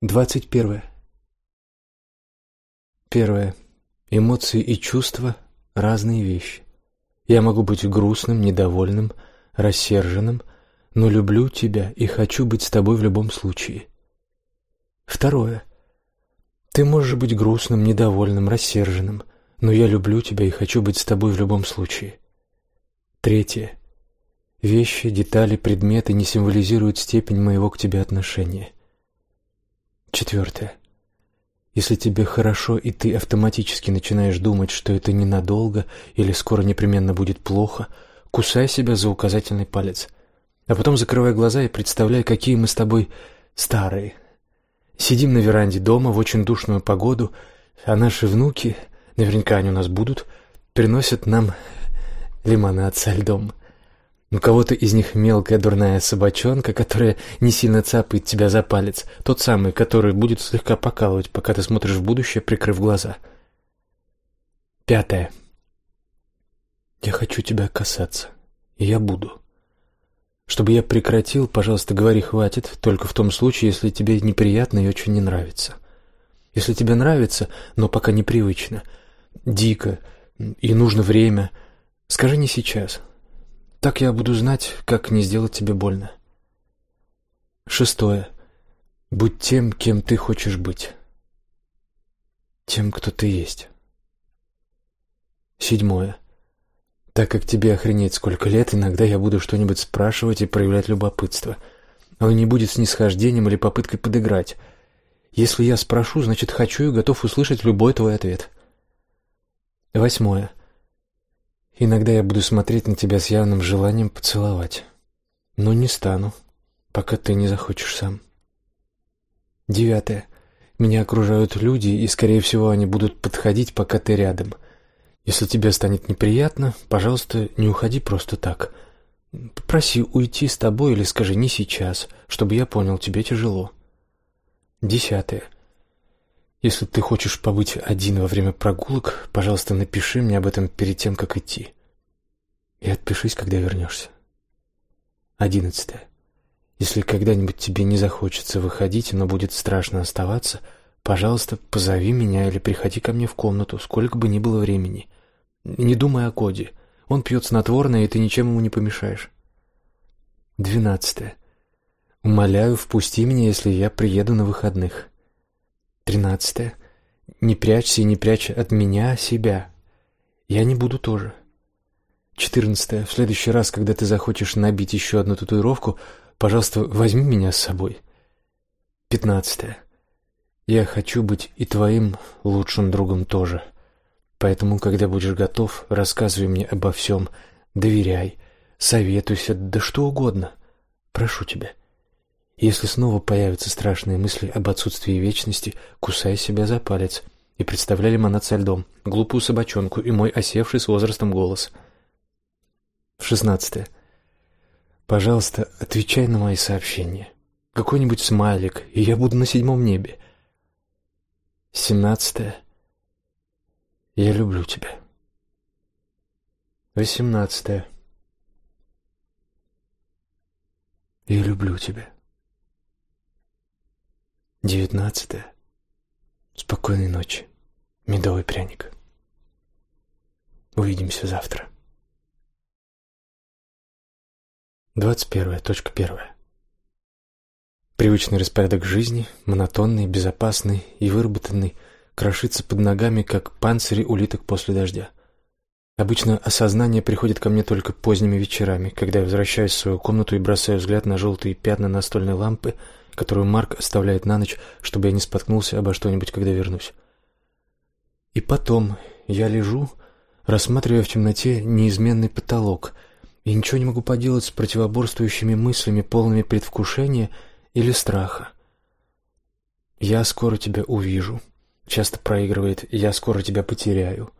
Двадцать первое. Первое. Эмоции и чувства – разные вещи. Я могу быть грустным, недовольным, рассерженным, но люблю тебя и хочу быть с тобой в любом случае. Второе. Ты можешь быть грустным, недовольным, рассерженным, но я люблю тебя и хочу быть с тобой в любом случае. Третье. Вещи, детали, предметы не символизируют степень моего к тебе отношения. Четвертое. Если тебе хорошо, и ты автоматически начинаешь думать, что это ненадолго или скоро непременно будет плохо, кусай себя за указательный палец. А потом закрывай глаза и представляй, какие мы с тобой старые. Сидим на веранде дома в очень душную погоду, а наши внуки, наверняка они у нас будут, приносят нам лимонад со льдом. У кого-то из них мелкая дурная собачонка, которая не сильно цапает тебя за палец, тот самый, который будет слегка покалывать, пока ты смотришь в будущее, прикрыв глаза. Пятое. Я хочу тебя касаться, и я буду. Чтобы я прекратил, пожалуйста, говори «хватит», только в том случае, если тебе неприятно и очень не нравится. Если тебе нравится, но пока непривычно, дико и нужно время, скажи не сейчас, так я буду знать, как не сделать тебе больно. Шестое. Будь тем, кем ты хочешь быть. Тем, кто ты есть. Седьмое. Так как тебе охренеть сколько лет, иногда я буду что-нибудь спрашивать и проявлять любопытство. Оно не будет снисхождением или попыткой подыграть. Если я спрошу, значит хочу и готов услышать любой твой ответ. Восьмое. Иногда я буду смотреть на тебя с явным желанием поцеловать, но не стану, пока ты не захочешь сам. Девятое. Меня окружают люди, и, скорее всего, они будут подходить, пока ты рядом. Если тебе станет неприятно, пожалуйста, не уходи просто так. Попроси уйти с тобой или скажи «не сейчас», чтобы я понял, тебе тяжело. Десятое. Если ты хочешь побыть один во время прогулок, пожалуйста, напиши мне об этом перед тем, как идти. И отпишись, когда вернешься. Одиннадцатое. Если когда-нибудь тебе не захочется выходить, но будет страшно оставаться, пожалуйста, позови меня или приходи ко мне в комнату, сколько бы ни было времени. Не думай о Коде. Он пьет снотворное, и ты ничем ему не помешаешь. Двенадцатое. Умоляю, впусти меня, если я приеду на выходных. Тринадцатое. Не прячься и не прячь от меня себя. Я не буду тоже. Четырнадцатое. В следующий раз, когда ты захочешь набить еще одну татуировку, пожалуйста, возьми меня с собой. Пятнадцатое. Я хочу быть и твоим лучшим другом тоже. Поэтому, когда будешь готов, рассказывай мне обо всем, доверяй, советуйся, да что угодно. Прошу тебя. Если снова появятся страшные мысли об отсутствии вечности, кусай себя за палец и представляй лимонад со льдом, глупую собачонку и мой осевший с возрастом голос. Шестнадцатое. Пожалуйста, отвечай на мои сообщения. Какой-нибудь смайлик, и я буду на седьмом небе. Семнадцатое. Я люблю тебя. Восемнадцатое. Я люблю тебя. Девятнадцатое. Спокойной ночи, медовый пряник. Увидимся завтра. Двадцать первое. Точка первая. Привычный распорядок жизни, монотонный, безопасный и выработанный, крошится под ногами, как панцири улиток после дождя. Обычно осознание приходит ко мне только поздними вечерами, когда я возвращаюсь в свою комнату и бросаю взгляд на желтые пятна настольной лампы — которую Марк оставляет на ночь, чтобы я не споткнулся обо что-нибудь, когда вернусь. И потом я лежу, рассматривая в темноте неизменный потолок, и ничего не могу поделать с противоборствующими мыслями, полными предвкушения или страха. «Я скоро тебя увижу», часто проигрывает «я скоро тебя потеряю».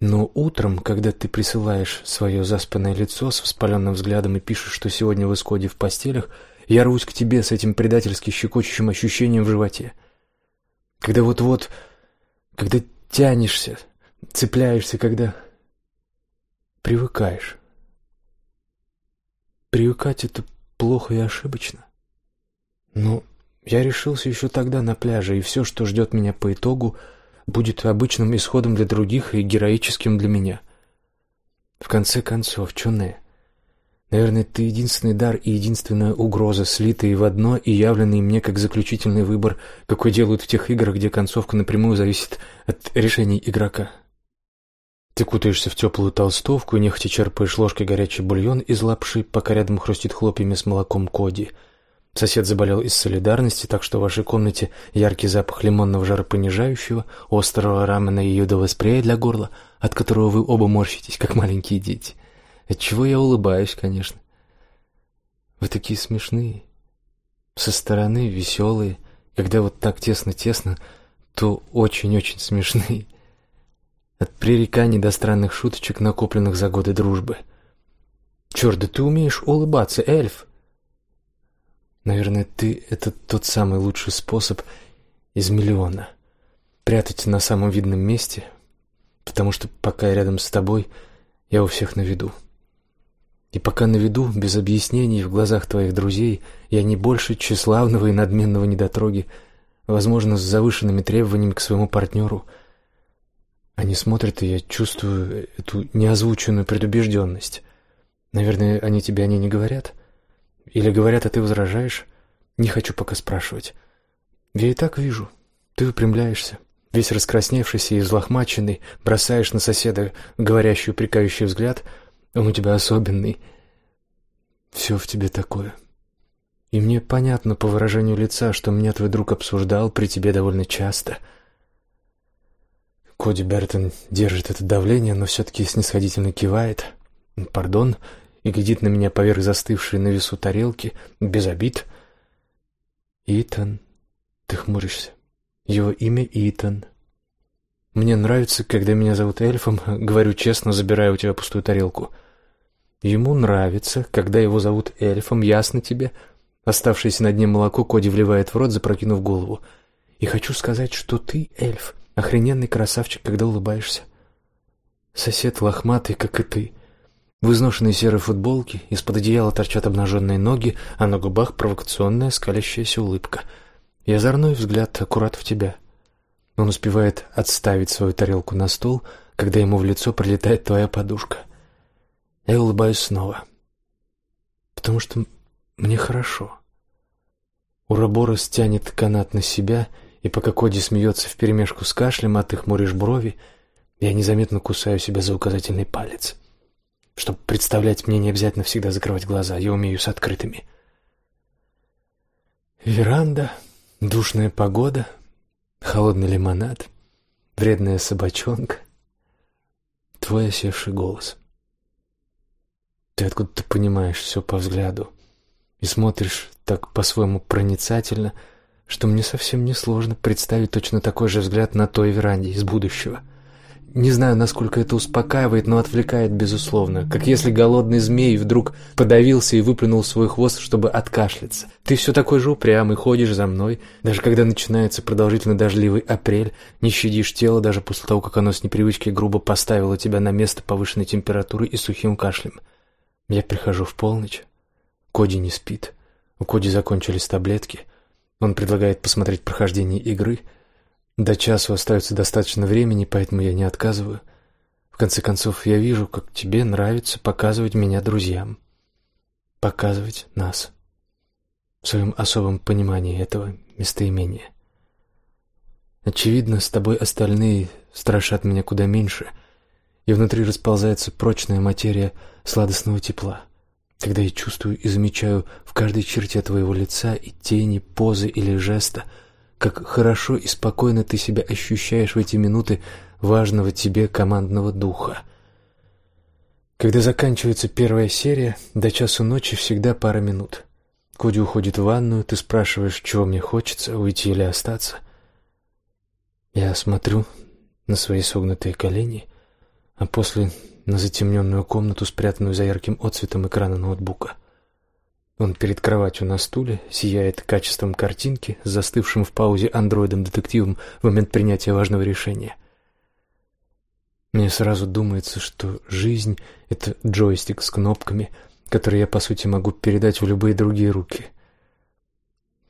Но утром, когда ты присылаешь свое заспанное лицо с воспаленным взглядом и пишешь, что сегодня в исходе в постелях, я рвусь к тебе с этим предательски щекочущим ощущением в животе. Когда вот-вот, когда тянешься, цепляешься, когда привыкаешь. Привыкать — это плохо и ошибочно. Но Я решился еще тогда на пляже, и все, что ждет меня по итогу, будет обычным исходом для других и героическим для меня. В конце концов, Чоне, наверное, ты единственный дар и единственная угроза, слитые в одно и явленные мне как заключительный выбор, какой делают в тех играх, где концовка напрямую зависит от решений игрока. Ты кутаешься в теплую толстовку и нехотя черпаешь ложкой горячий бульон из лапши, пока рядом хрустит хлопьями с молоком Коди — Сосед заболел из солидарности, так что в вашей комнате яркий запах лимонного жаропонижающего, острого рамена и йодового спрея для горла, от которого вы оба морщитесь, как маленькие дети. Отчего я улыбаюсь, конечно. Вы такие смешные. Со стороны веселые. Когда вот так тесно-тесно, то очень-очень смешные. От пререканий до странных шуточек, накопленных за годы дружбы. Черт, да ты умеешь улыбаться, эльф! Наверное, ты — это тот самый лучший способ из миллиона. Прятать на самом видном месте, потому что пока я рядом с тобой, я у всех на виду. И пока на виду, без объяснений, в глазах твоих друзей, я не больше тщеславного и надменного недотроги, возможно, с завышенными требованиями к своему партнеру. Они смотрят, и я чувствую эту неозвученную предубежденность. Наверное, они тебе о ней не говорят?» Или говорят, а ты возражаешь? Не хочу пока спрашивать. Я и так вижу. Ты выпрямляешься, весь раскрасневшийся и взлохмаченный, бросаешь на соседа говорящий упрекающий взгляд. Он у тебя особенный. Все в тебе такое. И мне понятно по выражению лица, что меня твой друг обсуждал при тебе довольно часто. Коди Бертон держит это давление, но все-таки снисходительно кивает. «Пардон», и глядит на меня поверх застывшей на весу тарелки, без обид. «Итан», — ты хмуришься. Его имя Итан. Мне нравится, когда меня зовут эльфом, говорю честно, забираю у тебя пустую тарелку. Ему нравится, когда его зовут эльфом, ясно тебе? Оставшееся на дне молоко Коди вливает в рот, запрокинув голову. И хочу сказать, что ты эльф, охрененный красавчик, когда улыбаешься. Сосед лохматый, как и ты. В изношенной серой футболке из-под одеяла торчат обнаженные ноги, а на губах провокационная скалящаяся улыбка. И озорной взгляд аккурат в тебя. Он успевает отставить свою тарелку на стол, когда ему в лицо прилетает твоя подушка. Я улыбаюсь снова. Потому что мне хорошо. Ураборос тянет канат на себя, и пока Коди смеется вперемешку с кашлем, а ты хмуришь брови, я незаметно кусаю себя за указательный палец. Чтобы представлять, мне не обязательно всегда закрывать глаза, я умею с открытыми. Веранда, душная погода, холодный лимонад, вредная собачонка, твой осевший голос. Ты откуда-то понимаешь все по взгляду и смотришь так по-своему проницательно, что мне совсем не сложно представить точно такой же взгляд на той веранде из будущего — не знаю, насколько это успокаивает, но отвлекает безусловно, как если голодный змей вдруг подавился и выплюнул свой хвост, чтобы откашляться. Ты все такой же упрямый, ходишь за мной, даже когда начинается продолжительно дождливый апрель, не щадишь тело даже после того, как оно с непривычки грубо поставило тебя на место повышенной температуры и сухим кашлем. Я прихожу в полночь. Коди не спит. У Коди закончились таблетки. Он предлагает посмотреть прохождение игры — до часу остается достаточно времени, поэтому я не отказываю. В конце концов, я вижу, как тебе нравится показывать меня друзьям. Показывать нас. В своем особом понимании этого местоимения. Очевидно, с тобой остальные страшат меня куда меньше, и внутри расползается прочная материя сладостного тепла. Когда я чувствую и замечаю в каждой черте твоего лица и тени, позы или жеста — как хорошо и спокойно ты себя ощущаешь в эти минуты важного тебе командного духа. Когда заканчивается первая серия, до часу ночи всегда пара минут. Коди уходит в ванную, ты спрашиваешь, чего мне хочется, уйти или остаться. Я смотрю на свои согнутые колени, а после на затемненную комнату, спрятанную за ярким отсветом экрана ноутбука. Он перед кроватью на стуле, сияет качеством картинки, с застывшим в паузе андроидом-детективом в момент принятия важного решения. Мне сразу думается, что жизнь — это джойстик с кнопками, который я, по сути, могу передать в любые другие руки.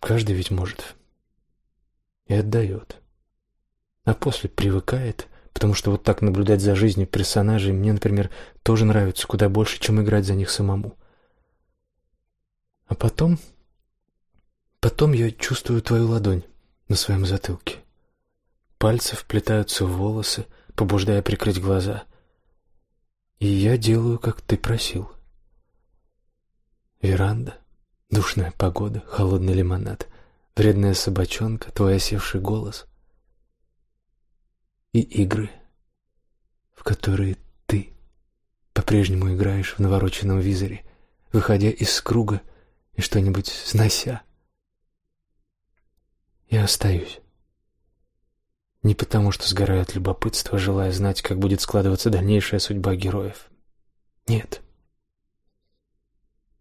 Каждый ведь может. И отдает. А после привыкает, потому что вот так наблюдать за жизнью персонажей мне, например, тоже нравится куда больше, чем играть за них самому. А потом... Потом я чувствую твою ладонь на своем затылке. Пальцы вплетаются в волосы, побуждая прикрыть глаза. И я делаю, как ты просил. Веранда, душная погода, холодный лимонад, вредная собачонка, твой осевший голос и игры, в которые ты по-прежнему играешь в навороченном визоре, выходя из круга и что-нибудь снося. Я остаюсь. Не потому, что сгораю от любопытства, желая знать, как будет складываться дальнейшая судьба героев. Нет.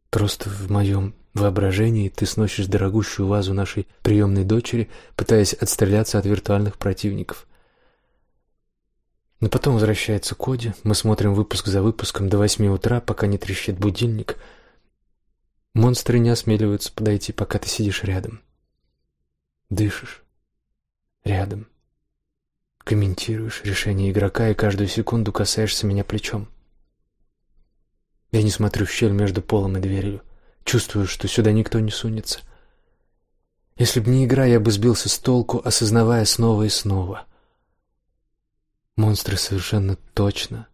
Просто в моем воображении ты сносишь дорогущую вазу нашей приемной дочери, пытаясь отстреляться от виртуальных противников. Но потом возвращается Коди, мы смотрим выпуск за выпуском до восьми утра, пока не трещит будильник. Монстры не осмеливаются подойти, пока ты сидишь рядом. Дышишь. Рядом. Комментируешь решение игрока и каждую секунду касаешься меня плечом. Я не смотрю в щель между полом и дверью. Чувствую, что сюда никто не сунется. Если б не игра, я бы сбился с толку, осознавая снова и снова. Монстры совершенно точно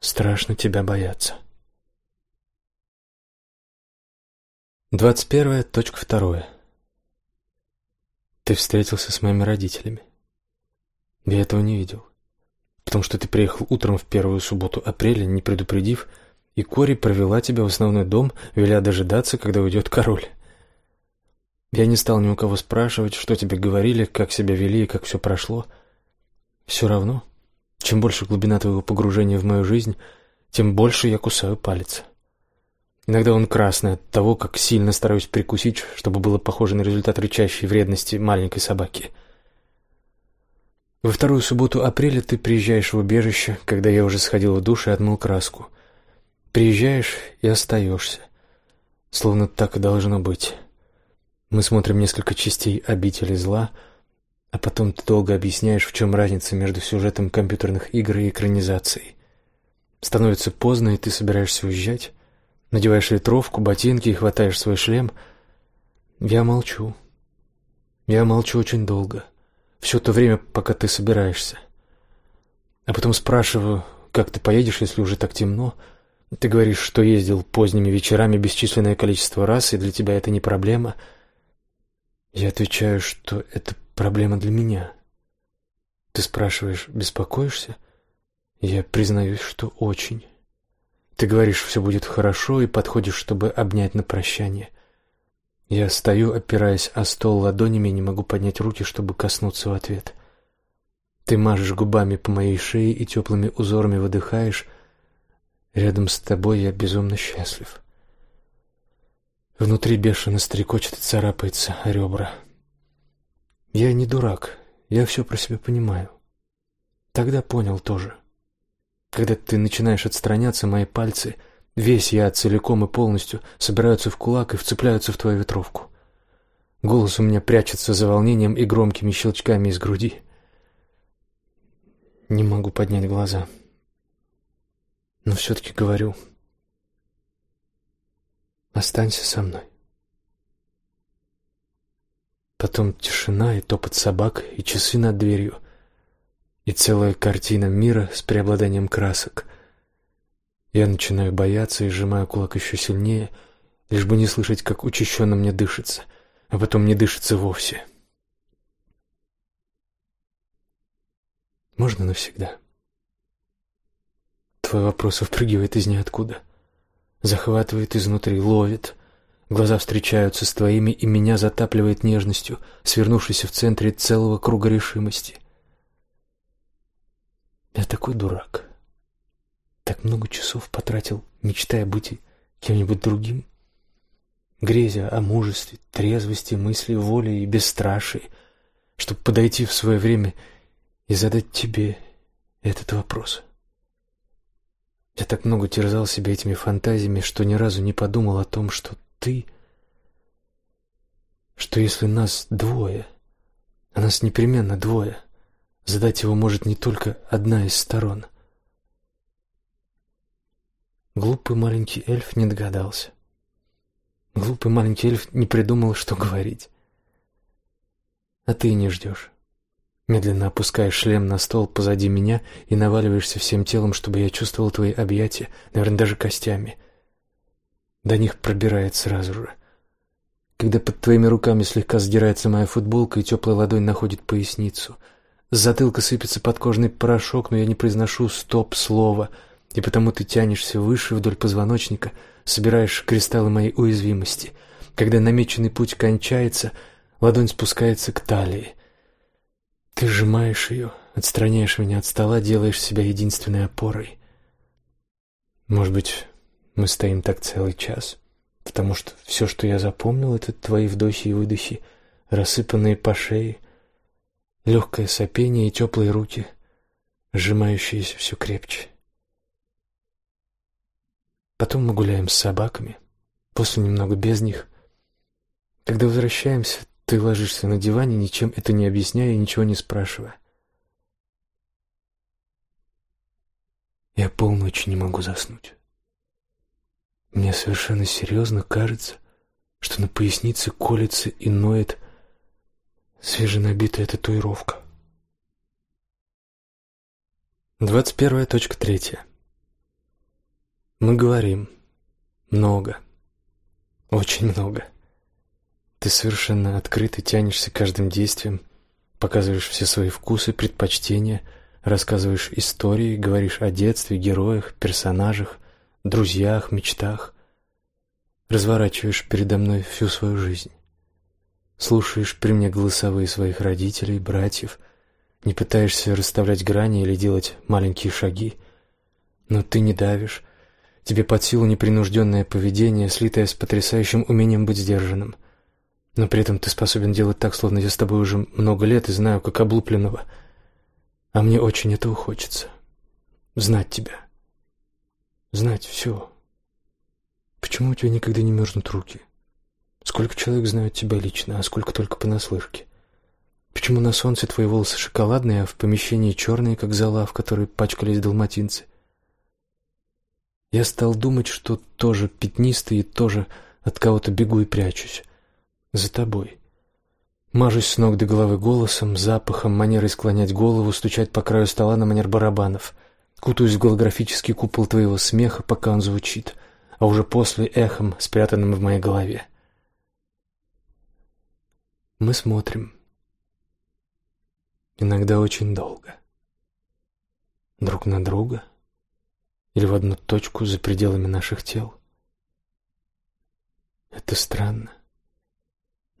страшно тебя боятся. Двадцать первое, точка второе. Ты встретился с моими родителями. Я этого не видел. Потому что ты приехал утром в первую субботу апреля, не предупредив, и Кори провела тебя в основной дом, веля дожидаться, когда уйдет король. Я не стал ни у кого спрашивать, что тебе говорили, как себя вели и как все прошло. Все равно, чем больше глубина твоего погружения в мою жизнь, тем больше я кусаю палец. Иногда он красный от того, как сильно стараюсь прикусить, чтобы было похоже на результат рычащей вредности маленькой собаки — во вторую субботу апреля ты приезжаешь в убежище, когда я уже сходил в душ и отмыл краску. Приезжаешь и остаешься. Словно так и должно быть. Мы смотрим несколько частей «Обители зла», а потом ты долго объясняешь, в чем разница между сюжетом компьютерных игр и экранизацией. Становится поздно, и ты собираешься уезжать. Надеваешь ветровку, ботинки и хватаешь свой шлем. Я молчу. Я молчу очень долго все то время, пока ты собираешься. А потом спрашиваю, как ты поедешь, если уже так темно? Ты говоришь, что ездил поздними вечерами бесчисленное количество раз, и для тебя это не проблема. Я отвечаю, что это проблема для меня. Ты спрашиваешь, беспокоишься? Я признаюсь, что очень. Ты говоришь, все будет хорошо, и подходишь, чтобы обнять на прощание. Я стою, опираясь о стол ладонями, не могу поднять руки, чтобы коснуться в ответ. Ты мажешь губами по моей шее и теплыми узорами выдыхаешь. Рядом с тобой я безумно счастлив. Внутри бешено стрекочет и царапается ребра. Я не дурак, я все про себя понимаю. Тогда понял тоже. Когда ты начинаешь отстраняться, мои пальцы — Весь я целиком и полностью собираются в кулак и вцепляются в твою ветровку. Голос у меня прячется за волнением и громкими щелчками из груди. Не могу поднять глаза. Но все-таки говорю. Останься со мной. Потом тишина и топот собак, и часы над дверью, и целая картина мира с преобладанием красок — я начинаю бояться и сжимаю кулак еще сильнее, лишь бы не слышать, как учащенно мне дышится, а потом не дышится вовсе. Можно навсегда? Твой вопрос впрыгивает из ниоткуда, захватывает изнутри, ловит. Глаза встречаются с твоими, и меня затапливает нежностью, свернувшейся в центре целого круга решимости. Я такой дурак. Так много часов потратил, мечтая быть кем-нибудь другим, грезя о мужестве, трезвости, мысли, воле и бесстрашии, чтобы подойти в свое время и задать тебе этот вопрос. Я так много терзал себя этими фантазиями, что ни разу не подумал о том, что ты что если нас двое, а нас непременно двое, задать его может не только одна из сторон. Глупый маленький эльф не догадался. Глупый маленький эльф не придумал, что говорить. А ты не ждешь. Медленно опускаешь шлем на стол позади меня и наваливаешься всем телом, чтобы я чувствовал твои объятия, наверное, даже костями. До них пробирает сразу же. Когда под твоими руками слегка сдирается моя футболка и теплая ладонь находит поясницу. С затылка сыпется подкожный порошок, но я не произношу «стоп» слова, и потому ты тянешься выше вдоль позвоночника, собираешь кристаллы моей уязвимости. Когда намеченный путь кончается, ладонь спускается к талии — ты сжимаешь ее, отстраняешь меня от стола, делаешь себя единственной опорой. Может быть, мы стоим так целый час, потому что все, что я запомнил, это твои вдохи и выдохи, рассыпанные по шее, легкое сопение и теплые руки, сжимающиеся все крепче. Потом мы гуляем с собаками, после немного без них. Когда возвращаемся, ты ложишься на диване, ничем это не объясняя и ничего не спрашивая. Я полночи не могу заснуть. Мне совершенно серьезно кажется, что на пояснице колется и ноет свеженабитая татуировка. Двадцать первая точка третья. Мы говорим много, очень много. Ты совершенно открыто тянешься каждым действием, показываешь все свои вкусы, предпочтения, рассказываешь истории, говоришь о детстве, героях, персонажах, друзьях, мечтах. Разворачиваешь передо мной всю свою жизнь. Слушаешь при мне голосовые своих родителей, братьев, не пытаешься расставлять грани или делать маленькие шаги, но ты не давишь. Тебе под силу непринужденное поведение, слитое с потрясающим умением быть сдержанным. Но при этом ты способен делать так, словно я с тобой уже много лет и знаю, как облупленного. А мне очень этого хочется. Знать тебя. Знать все. Почему у тебя никогда не мерзнут руки? Сколько человек знают тебя лично, а сколько только понаслышке? Почему на солнце твои волосы шоколадные, а в помещении черные, как зола, в которой пачкались далматинцы? Я стал думать, что тоже пятнистый и тоже от кого-то бегу и прячусь за тобой. Мажусь с ног до головы голосом, запахом, манерой склонять голову, стучать по краю стола на манер барабанов. Кутаюсь в голографический купол твоего смеха, пока он звучит, а уже после эхом, спрятанным в моей голове. Мы смотрим. Иногда очень долго. Друг на друга или в одну точку за пределами наших тел. Это странно.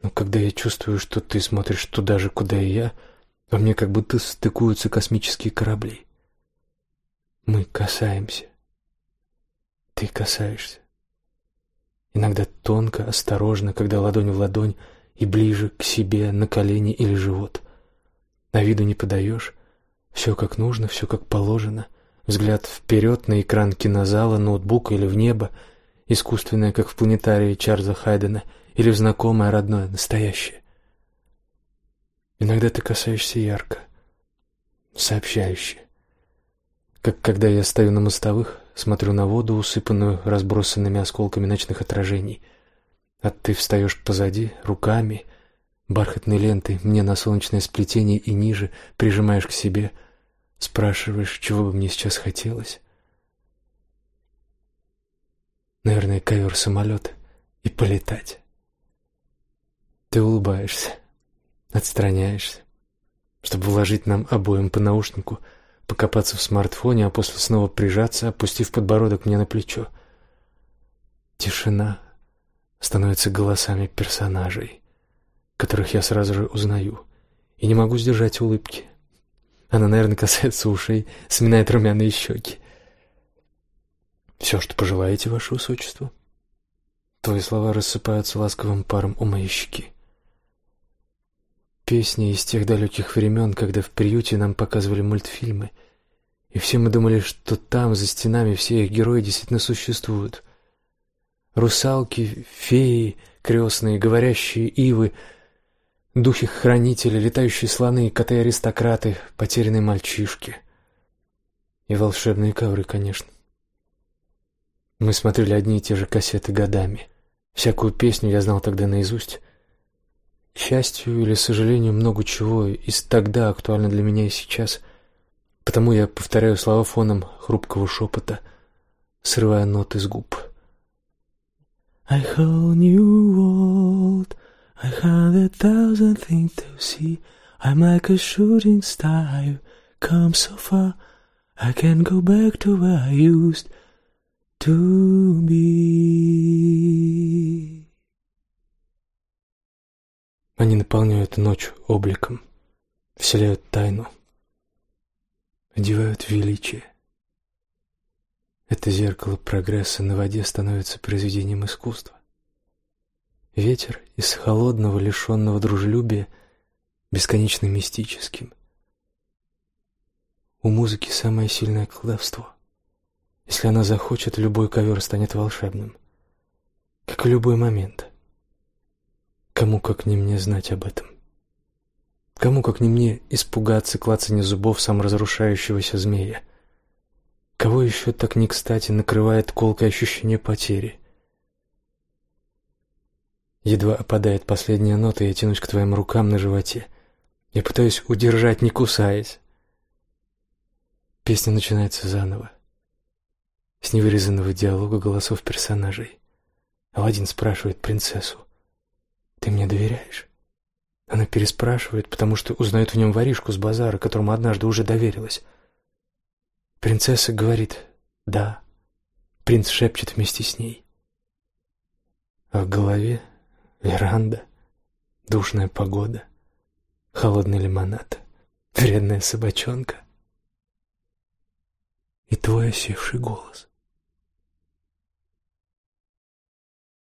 Но когда я чувствую, что ты смотришь туда же, куда и я, во мне как будто стыкуются космические корабли. Мы касаемся. Ты касаешься. Иногда тонко, осторожно, когда ладонь в ладонь, и ближе к себе, на колени или живот. На виду не подаешь. Все как нужно, все как положено. Взгляд вперед на экран кинозала, ноутбука или в небо, искусственное, как в планетарии Чарльза Хайдена — или в знакомое, родное, настоящее. Иногда ты касаешься ярко, сообщающе. Как когда я стою на мостовых, смотрю на воду, усыпанную разбросанными осколками ночных отражений, а ты встаешь позади, руками, бархатной лентой мне на солнечное сплетение и ниже прижимаешь к себе, спрашиваешь, чего бы мне сейчас хотелось. Наверное, ковер-самолет и полетать. Ты улыбаешься, отстраняешься, чтобы вложить нам обоим по наушнику, покопаться в смартфоне, а после снова прижаться, опустив подбородок мне на плечо. Тишина становится голосами персонажей, которых я сразу же узнаю, и не могу сдержать улыбки. Она, наверное, касается ушей, сминает румяные щеки. «Все, что пожелаете, ваше высочество». Твои слова рассыпаются ласковым паром у моей щеки. Песни из тех далеких времен, когда в приюте нам показывали мультфильмы, и все мы думали, что там, за стенами, все их герои действительно существуют. Русалки, феи, крестные, говорящие ивы, духи-хранители, летающие слоны, коты-аристократы, потерянные мальчишки. И волшебные ковры, конечно. Мы смотрели одни и те же кассеты годами. Всякую песню я знал тогда наизусть. Счастью или сожалению, много чего из тогда актуально для меня и сейчас. Потому я повторяю слова фоном хрупкого шепота, срывая ноты с губ. I whole new world, a hundred thousand things to see. I'm like a shooting star, I've come so far. I can't go back to where I used to be. Они наполняют ночь обликом, вселяют тайну, одевают величие. Это зеркало прогресса на воде становится произведением искусства. Ветер из холодного, лишенного дружелюбия, бесконечно мистическим. У музыки самое сильное колдовство. Если она захочет, любой ковер станет волшебным. Как и любой момент. Кому, как не мне, знать об этом? Кому, как не мне, испугаться клацания зубов саморазрушающегося змея? Кого еще так не кстати накрывает колкое ощущение потери? Едва опадает последняя нота, я тянусь к твоим рукам на животе. Я пытаюсь удержать, не кусаясь. Песня начинается заново. С невырезанного диалога голосов персонажей. Аладдин спрашивает принцессу. «Ты мне доверяешь?» Она переспрашивает, потому что узнает в нем воришку с базара, которому однажды уже доверилась. Принцесса говорит «да». Принц шепчет вместе с ней. А в голове веранда, душная погода, холодный лимонад, вредная собачонка и твой осевший голос.